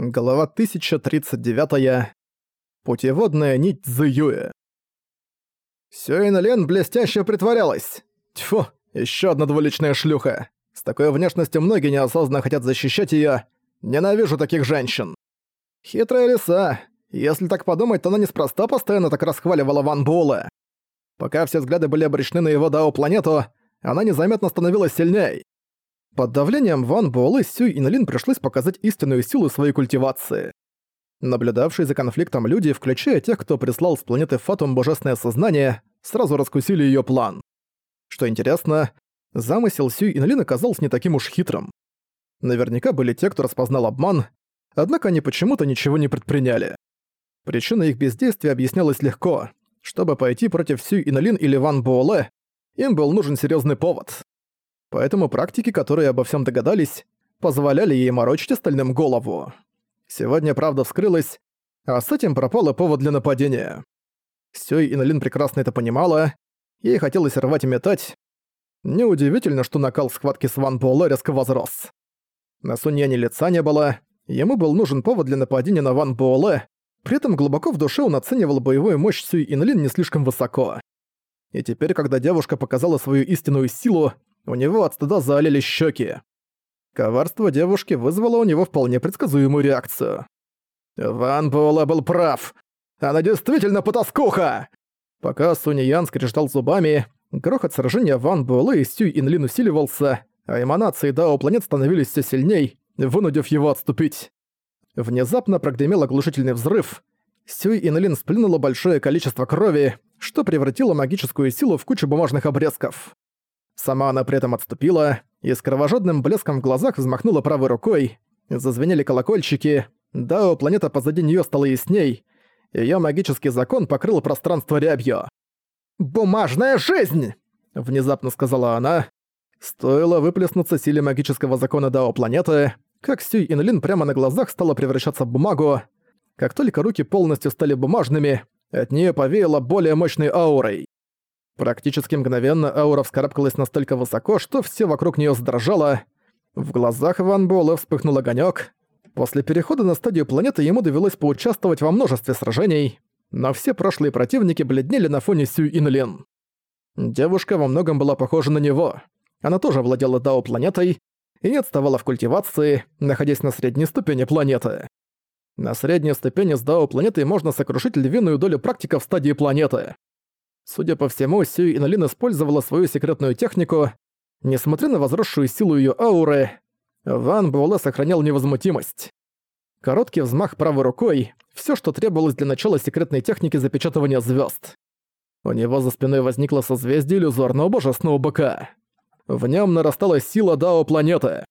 Глава 1039. Путеводная нить Цзюэ. Сюэйн Лен блестяще притворялась. Тьфу, еще одна двуличная шлюха. С такой внешностью многие неосознанно хотят защищать ее. Ненавижу таких женщин. Хитрая лиса. Если так подумать, то она неспроста постоянно так расхваливала Ван Буэлэ. Пока все взгляды были обречены на его Дао-планету, она незаметно становилась сильней. Под давлением Ван Буэлэ Сюй и Налин пришлось показать истинную силу своей культивации. Наблюдавшие за конфликтом люди, включая тех, кто прислал с планеты Фатум Божественное Сознание, сразу раскусили ее план. Что интересно, замысел Сюй и Налин оказался не таким уж хитрым. Наверняка были те, кто распознал обман, однако они почему-то ничего не предприняли. Причина их бездействия объяснялась легко. Чтобы пойти против Сюй и Налин или Ван Буэлэ, им был нужен серьезный повод. Поэтому практики, которые обо всем догадались, позволяли ей морочить остальным голову. Сегодня правда вскрылась, а с этим пропал и повод для нападения. Сёй и Налин прекрасно это понимала, ей хотелось рвать и метать. Неудивительно, что накал схватки с Ван Буэлэ резко возрос. На Суньяне лица не было, ему был нужен повод для нападения на Ван Буэлэ, при этом глубоко в душе он оценивал боевую мощь Сюй Инлин не слишком высоко. И теперь, когда девушка показала свою истинную силу, у него от стыда залили щеки. Коварство девушки вызвало у него вполне предсказуемую реакцию. «Ван Буэлэ был прав! Она действительно потаскуха!» Пока Суни Ян скрежетал зубами, грохот сражения Ван Буэлэ и Сюй Инлин усиливался, а эманации Дао планет становились все сильней, вынудив его отступить. Внезапно прогремел оглушительный взрыв. Сюй Инлин сплюнула большое количество крови, что превратило магическую силу в кучу бумажных обрезков. Сама она при этом отступила и с кровожадным блеском в глазах взмахнула правой рукой. Зазвенели колокольчики. Дао планета позади нее стала ясней. Её магический закон покрыл пространство рябью. «Бумажная жизнь!» — внезапно сказала она. Стоило выплеснуться силе магического закона Дао планеты, как Сюй Инлин прямо на глазах стала превращаться в бумагу. Как только руки полностью стали бумажными, от неё повеяло более мощной аурой. Практически мгновенно аура вскарабкалась настолько высоко, что все вокруг нее задрожало. В глазах Ван Буэлэ вспыхнул огонек. После перехода на стадию планеты ему довелось поучаствовать во множестве сражений, но все прошлые противники бледнели на фоне Сюй Инлин. Девушка во многом была похожа на него. Она тоже владела Дао планетой и не отставала в культивации, находясь на средней ступени планеты. На средней ступени с Дао планетой можно сокрушить львиную долю практиков стадии планеты. Судя по всему, Сюй Инолин использовала свою секретную технику. Несмотря на возросшую силу ее ауры, Ван Буэлэ сохранял невозмутимость. Короткий взмах правой рукой — все, что требовалось для начала секретной техники запечатывания звезд. У него за спиной возникло созвездие иллюзорного божественного быка. В нем нарастала сила Дао планеты.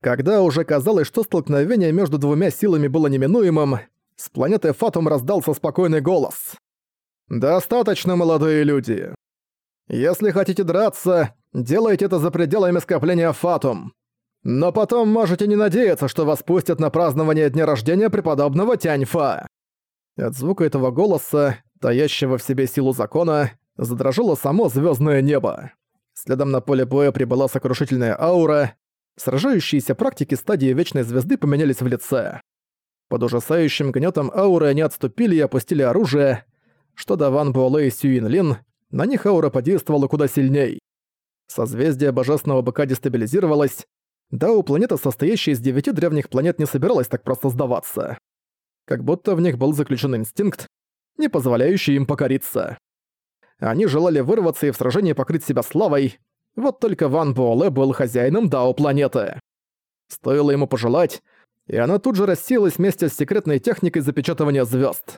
Когда уже казалось, что столкновение между двумя силами было неминуемым, с планеты Фатум раздался спокойный голос. «Достаточно, молодые люди. Если хотите драться, делайте это за пределами скопления Фатум. Но потом можете не надеяться, что вас пустят на празднование дня рождения преподобного Тяньфа». От звука этого голоса, таящего в себе силу закона, задрожало само звездное небо. Следом на поле боя прибыла сокрушительная аура. Сражающиеся практики стадии Вечной Звезды поменялись в лице. Под ужасающим гнетом ауры они отступили и опустили оружие, что до Ван Буэлэ и Сюин Лин, на них аура подействовала куда сильней. Созвездие Божественного Быка дестабилизировалось, да у планеты, состоящей из девяти древних планет, не собиралась так просто сдаваться. Как будто в них был заключен инстинкт, не позволяющий им покориться. Они желали вырваться и в сражении покрыть себя славой, вот только Ван Буэлэ был хозяином Дао планеты. Стоило ему пожелать, и она тут же рассеялась вместе с секретной техникой запечатывания звезд.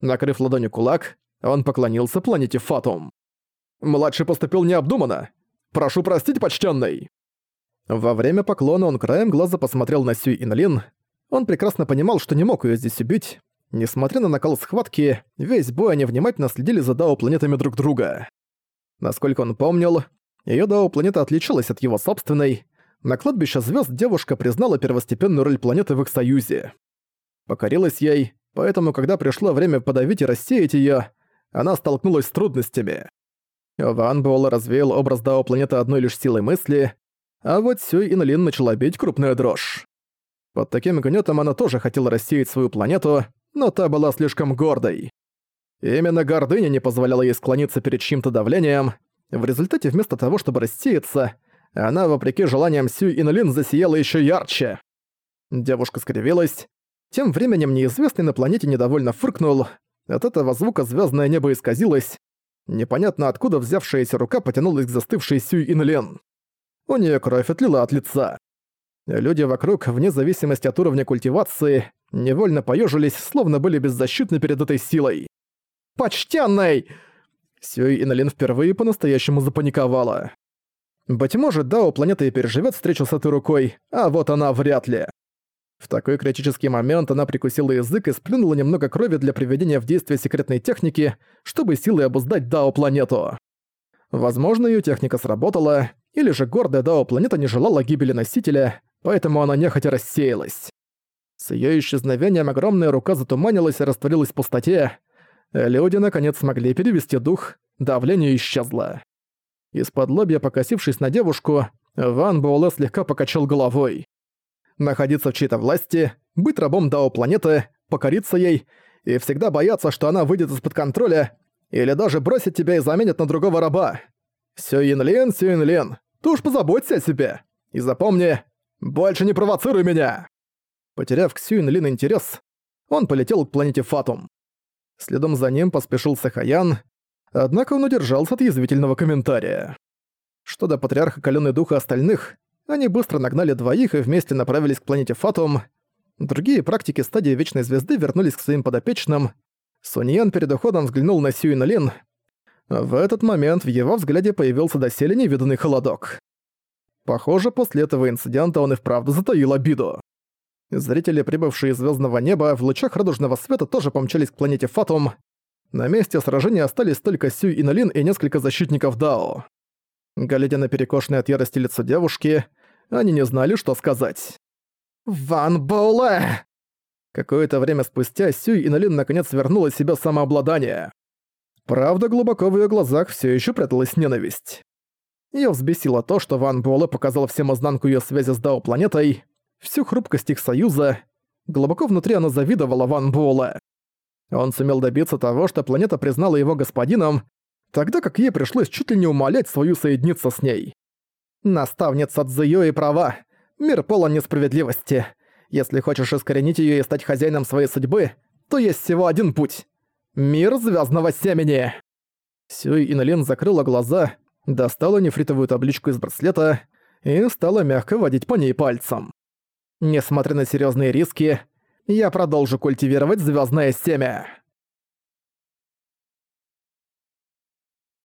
Накрыв ладонью кулак, он поклонился планете Фатум. «Младший поступил необдуманно. Прошу простить, почтенный. Во время поклона он краем глаза посмотрел на Сюй Инлин. Он прекрасно понимал, что не мог ее здесь убить. Несмотря на накал схватки, весь бой они внимательно следили за Дао-планетами друг друга. Насколько он помнил, ее Дао-планета отличалась от его собственной. На кладбище звезд девушка признала первостепенную роль планеты в их союзе. Покорилась ей, поэтому когда пришло время подавить и рассеять её, она столкнулась с трудностями. Ван Буэлл развеял образ Дао планеты одной лишь силой мысли, а вот Сюй Инлин начала бить крупная дрожь. Под таким гнетом она тоже хотела рассеять свою планету, но та была слишком гордой. Именно гордыня не позволяла ей склониться перед чьим-то давлением. В результате вместо того, чтобы рассеяться, она, вопреки желаниям Сью Инолин, засияла еще ярче. Девушка скривилась. Тем временем неизвестный на планете недовольно фыркнул. От этого звука звездное небо исказилось. Непонятно откуда взявшаяся рука потянулась к застывшей Сью Инолин. У нее кровь отлила от лица. Люди вокруг, вне зависимости от уровня культивации, невольно поежились, словно были беззащитны перед этой силой. «Почтенный!» Сюй Инолин впервые по-настоящему запаниковала. Быть может, Дао планета и переживет встречу с этой рукой, а вот она вряд ли. В такой критический момент она прикусила язык и сплюнула немного крови для приведения в действие секретной техники, чтобы силой обуздать Дао планету. Возможно, ее техника сработала, или же гордая Дао планета не желала гибели носителя, поэтому она нехотя рассеялась. С её исчезновением огромная рука затуманилась и растворилась в пустоте. Люди наконец смогли перевести дух, давление исчезло. Из-под лобья покосившись на девушку, Ван Буэлэ слегка покачал головой. Находиться в чьей-то власти, быть рабом Дао планеты, покориться ей и всегда бояться, что она выйдет из-под контроля или даже бросит тебя и заменит на другого раба. Сюин Лин, Сюин Лин, ты уж позаботься о себе. И запомни, больше не провоцируй меня!» Потеряв к Сюин Лин интерес, он полетел к планете Фатум. Следом за ним поспешил Сахаян, однако он удержался от язвительного комментария. Что до патриарха Калённый Духа остальных, они быстро нагнали двоих и вместе направились к планете Фатум. Другие практики стадии Вечной Звезды вернулись к своим подопечным. Суньян перед уходом взглянул на Сюин Лин. В этот момент в его взгляде появился доселе невиданный холодок. Похоже, после этого инцидента он и вправду затаил обиду. Зрители, прибывшие из звездного неба, в лучах радужного света тоже помчались к планете Фатум. На месте сражения остались только Сю и Налин и несколько защитников Дао. Глядя на перекошенное от ярости лицо девушки, они не знали, что сказать. «Ван Боуле!» Какое-то время спустя Сю и Налин наконец вернула себе самообладание. Правда, глубоко в её глазах всё ещё пряталась ненависть. Её взбесило то, что Ван Буэлэ показал всем изнанку её связи с Дао-планетой, всю хрупкость их союза. Глубоко внутри она завидовала Ван Буэлэ. Он сумел добиться того, что планета признала его господином, тогда как ей пришлось чуть ли не умолять свою соединиться с ней. Наставница Цзэё и права. Мир полон несправедливости. Если хочешь искоренить её и стать хозяином своей судьбы, то есть всего один путь. Мир звездного семени. Сюй Инолин закрыла глаза, достала нефритовую табличку из браслета и стала мягко водить по ней пальцем. Несмотря на серьезные риски, я продолжу культивировать звездное семя.